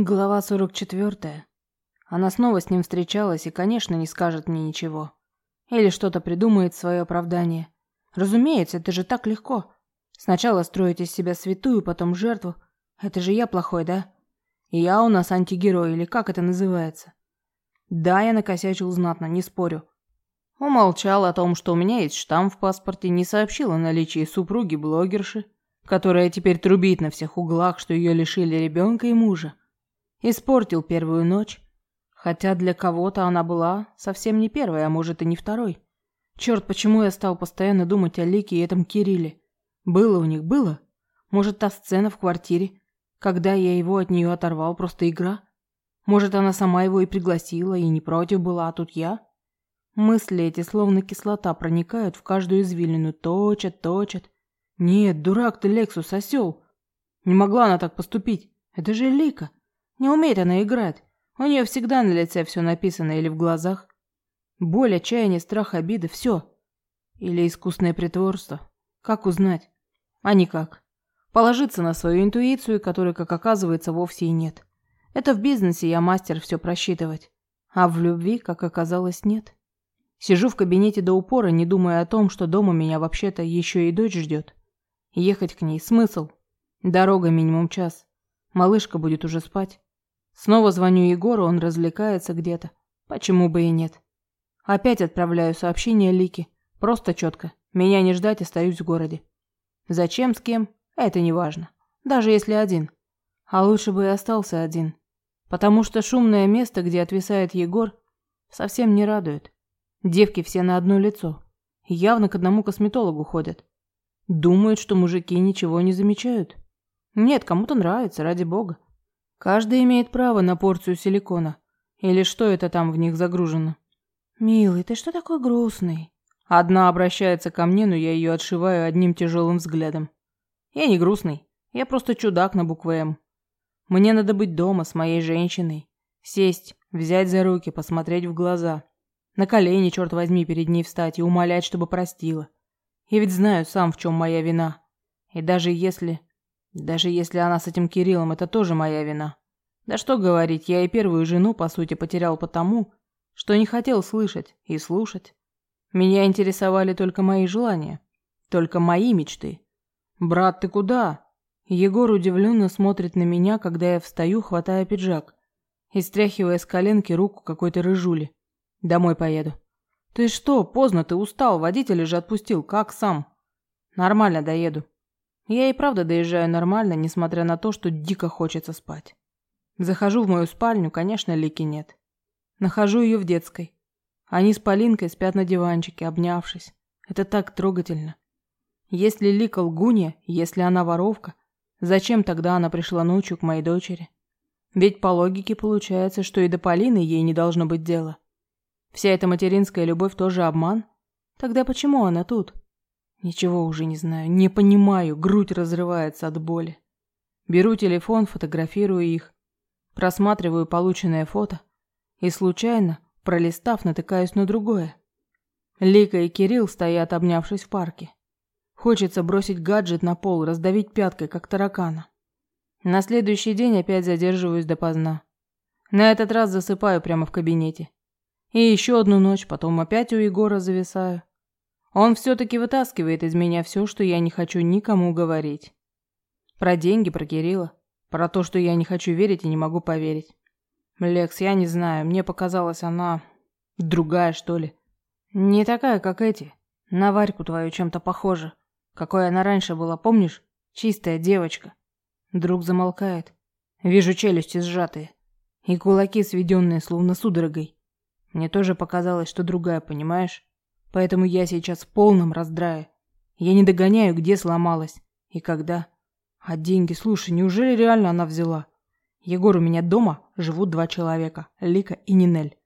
Глава 44. Она снова с ним встречалась и, конечно, не скажет мне ничего. Или что-то придумает свое оправдание. Разумеется, это же так легко. Сначала строить из себя святую, потом жертву. Это же я плохой, да? И я у нас антигерой, или как это называется? Да, я накосячил знатно, не спорю. Умолчал о том, что у меня есть штамп в паспорте, не сообщил о наличии супруги-блогерши, которая теперь трубит на всех углах, что ее лишили ребенка и мужа. Испортил первую ночь, хотя для кого-то она была совсем не первой, а может и не второй. Черт, почему я стал постоянно думать о Лике и этом Кирилле? Было у них, было? Может, та сцена в квартире, когда я его от нее оторвал, просто игра? Может, она сама его и пригласила, и не против была, а тут я? Мысли эти, словно кислота, проникают в каждую извилину, точат, точат. Нет, дурак ты, Лексус, осел. Не могла она так поступить. Это же Лика. Не умеет она играть. У нее всегда на лице все написано или в глазах. Боль, отчаяние, страх, обида – все. Или искусное притворство. Как узнать? А никак. Положиться на свою интуицию, которой, как оказывается, вовсе и нет. Это в бизнесе я мастер все просчитывать. А в любви, как оказалось, нет. Сижу в кабинете до упора, не думая о том, что дома меня вообще-то еще и дочь ждет. Ехать к ней смысл. Дорога минимум час. Малышка будет уже спать. Снова звоню Егору, он развлекается где-то. Почему бы и нет? Опять отправляю сообщение Лике. Просто четко. Меня не ждать, остаюсь в городе. Зачем, с кем? Это не важно. Даже если один. А лучше бы и остался один. Потому что шумное место, где отвисает Егор, совсем не радует. Девки все на одно лицо. Явно к одному косметологу ходят. Думают, что мужики ничего не замечают. Нет, кому-то нравится, ради бога. Каждый имеет право на порцию силикона. Или что это там в них загружено? «Милый, ты что такой грустный?» Одна обращается ко мне, но я ее отшиваю одним тяжелым взглядом. Я не грустный. Я просто чудак на букву «М». Мне надо быть дома с моей женщиной. Сесть, взять за руки, посмотреть в глаза. На колени, черт возьми, перед ней встать и умолять, чтобы простила. Я ведь знаю сам, в чем моя вина. И даже если... Даже если она с этим Кириллом, это тоже моя вина. Да что говорить, я и первую жену, по сути, потерял потому, что не хотел слышать и слушать. Меня интересовали только мои желания, только мои мечты. «Брат, ты куда?» Егор удивленно смотрит на меня, когда я встаю, хватая пиджак и стряхивая с коленки руку какой-то рыжули. «Домой поеду». «Ты что, поздно, ты устал, водителя же отпустил, как сам?» «Нормально доеду». Я и правда доезжаю нормально, несмотря на то, что дико хочется спать. Захожу в мою спальню, конечно, Лики нет. Нахожу ее в детской. Они с Полинкой спят на диванчике, обнявшись. Это так трогательно. Если Лика лгунья, если она воровка, зачем тогда она пришла ночью к моей дочери? Ведь по логике получается, что и до Полины ей не должно быть дела. Вся эта материнская любовь тоже обман? Тогда почему она тут? Ничего уже не знаю, не понимаю, грудь разрывается от боли. Беру телефон, фотографирую их, просматриваю полученное фото и случайно, пролистав, натыкаюсь на другое. Лика и Кирилл стоят, обнявшись в парке. Хочется бросить гаджет на пол, раздавить пяткой, как таракана. На следующий день опять задерживаюсь допоздна. На этот раз засыпаю прямо в кабинете. И еще одну ночь, потом опять у Егора зависаю. Он все-таки вытаскивает из меня все, что я не хочу никому говорить. Про деньги, про Кирилла. Про то, что я не хочу верить и не могу поверить. Лекс, я не знаю, мне показалось, она... Другая, что ли. Не такая, как эти. На Варьку твою чем-то похожа. Какой она раньше была, помнишь? Чистая девочка. Друг замолкает. Вижу челюсти сжатые. И кулаки сведенные, словно судорогой. Мне тоже показалось, что другая, понимаешь? Поэтому я сейчас в полном раздрае. Я не догоняю, где сломалась и когда. А деньги, слушай, неужели реально она взяла? Егор, у меня дома живут два человека, Лика и Нинель.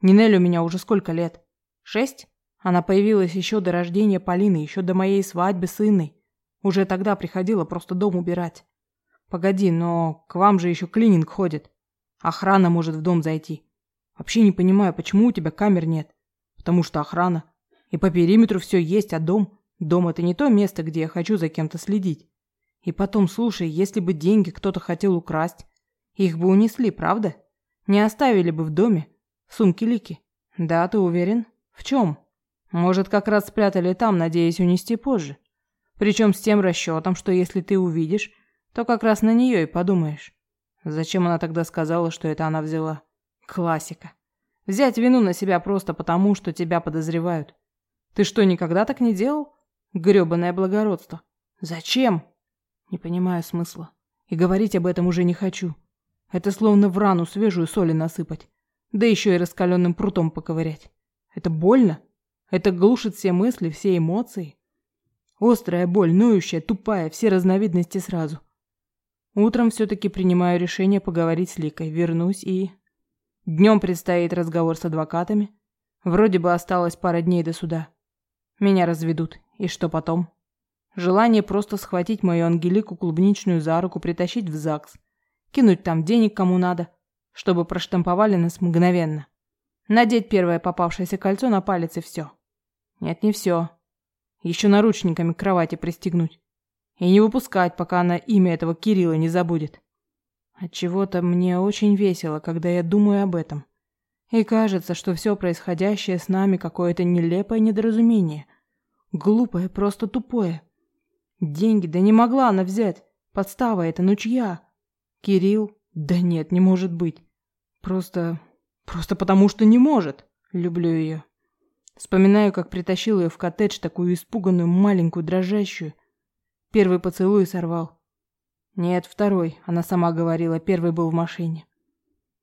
Нинель у меня уже сколько лет? Шесть? Она появилась еще до рождения Полины, еще до моей свадьбы с Инной. Уже тогда приходила просто дом убирать. Погоди, но к вам же еще клининг ходит. Охрана может в дом зайти. Вообще не понимаю, почему у тебя камер нет. Потому что охрана. И по периметру все есть, а дом... Дом – это не то место, где я хочу за кем-то следить. И потом, слушай, если бы деньги кто-то хотел украсть, Их бы унесли, правда? Не оставили бы в доме. Сумки Лики. Да, ты уверен? В чем? Может, как раз спрятали там, надеясь унести позже. Причем с тем расчетом, что если ты увидишь, то как раз на нее и подумаешь. Зачем она тогда сказала, что это она взяла? Классика. Взять вину на себя просто потому, что тебя подозревают. Ты что, никогда так не делал? Грёбаное благородство. Зачем? Не понимаю смысла. И говорить об этом уже не хочу. Это словно в рану свежую соли насыпать. Да еще и раскаленным прутом поковырять. Это больно? Это глушит все мысли, все эмоции? Острая боль, ноющая, тупая, все разновидности сразу. Утром все-таки принимаю решение поговорить с Ликой. Вернусь и... Днем предстоит разговор с адвокатами. Вроде бы осталось пара дней до суда. Меня разведут. И что потом? Желание просто схватить мою Ангелику клубничную за руку, притащить в ЗАГС. Кинуть там денег кому надо, чтобы проштамповали нас мгновенно. Надеть первое попавшееся кольцо на палец и все. Нет, не все. Еще наручниками к кровати пристегнуть. И не выпускать, пока она имя этого Кирилла не забудет. От чего то мне очень весело, когда я думаю об этом. И кажется, что все происходящее с нами какое-то нелепое недоразумение. Глупое, просто тупое. Деньги, да не могла она взять. Подстава это, ну чья? Кирилл? Да нет, не может быть. Просто... просто потому что не может. Люблю ее. Вспоминаю, как притащил ее в коттедж, такую испуганную, маленькую, дрожащую. Первый поцелуй сорвал. Нет, второй, она сама говорила, первый был в машине.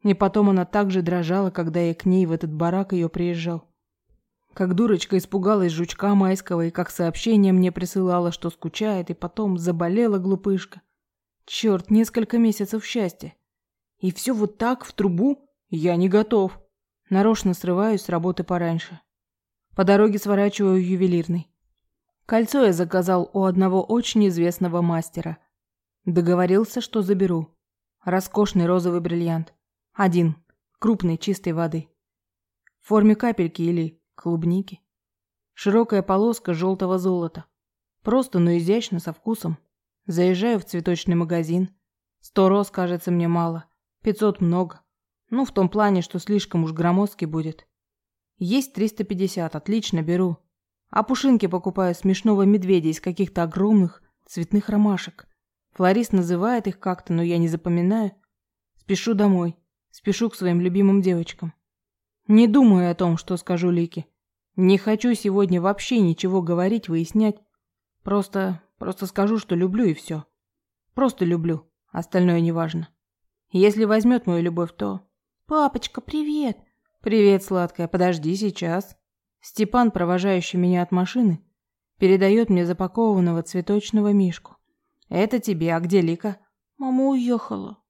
И потом она так же дрожала, когда я к ней в этот барак ее приезжал. Как дурочка испугалась жучка майского и как сообщение мне присылала, что скучает, и потом заболела глупышка. Черт, несколько месяцев счастья. И все вот так, в трубу? Я не готов. Нарочно срываюсь с работы пораньше. По дороге сворачиваю ювелирный. Кольцо я заказал у одного очень известного мастера. Договорился, что заберу. Роскошный розовый бриллиант. Один. Крупной, чистой воды. В форме капельки или клубники. Широкая полоска желтого золота. Просто, но изящно, со вкусом. Заезжаю в цветочный магазин. Сто роз кажется мне мало. Пятьсот много. Ну, в том плане, что слишком уж громоздкий будет. Есть триста пятьдесят, отлично, беру. А пушинки покупаю смешного медведя из каких-то огромных цветных ромашек. Флорист называет их как-то, но я не запоминаю. Спешу домой. Спешу к своим любимым девочкам. Не думаю о том, что скажу Лике. Не хочу сегодня вообще ничего говорить, выяснять. Просто, просто скажу, что люблю и все. Просто люблю. Остальное не важно. Если возьмет мою любовь, то... «Папочка, привет!» «Привет, сладкая. Подожди сейчас». Степан, провожающий меня от машины, передает мне запакованного цветочного мишку. «Это тебе, а где Лика?» «Мама уехала».